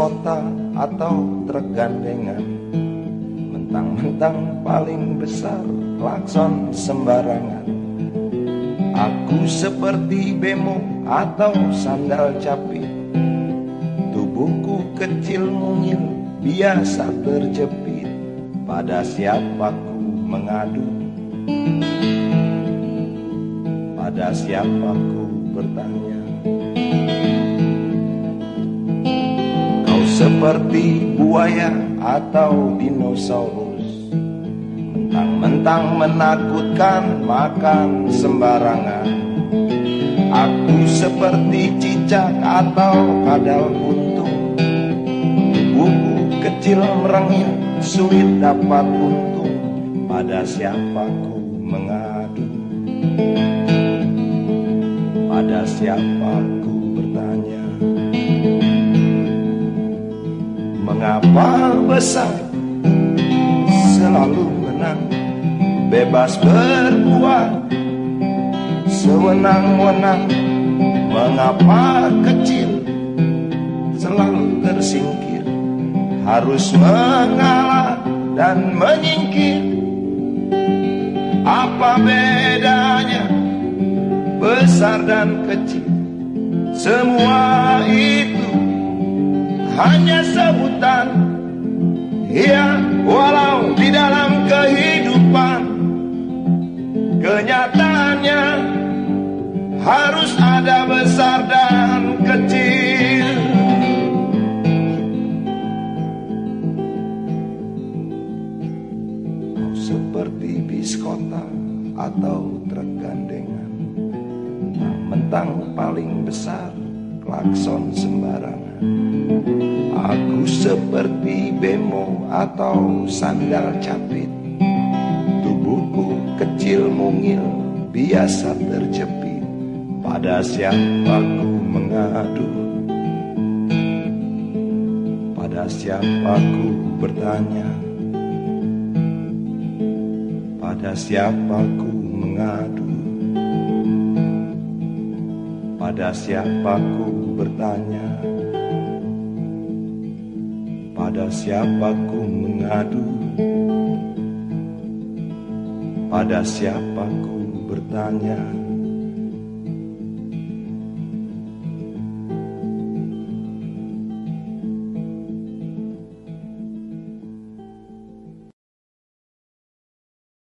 kota atau truk gandengan. Mentang-mentang paling besar klakson sembarangan. Aku seperti bemo atau sandal capit. Tubuhku kecil mungil biasa terjepit. Pada siapaku mengadu. Pada siapaku bertanya seperti buaya atau dinosaurus. Mentang-mentang menakutkan makan sembarangan. Aku seperti cicak atau kadal buntung. Tubuhku kecil merengil sulit dapat untung. Pada siapaku mengadu? Pada siapaku Mengapa besar selalu menang Bebas berbuat. Sewenang-wenang Mengapa kecil selalu tersingkir? Harus mengalah dan menyingkir. Apa bedanya besar dan kecil? Semua itu hanya sebutan. Ya walau di dalam kehidupan. Kenyataannya harus ada besar dan kecil. Kau seperti bis kota atau truk gandengan. Mentang paling besar klakson sembarangan Aku seperti bemo atau sandal capit. Tubuhku kecil mungil biasa terjepit. Pada siapaku mengadu. Pada siapaku bertanya. Pada siapaku mengadu. Pada siapaku bertanya Pada siapaku mengadu? Pada siapaku bertanya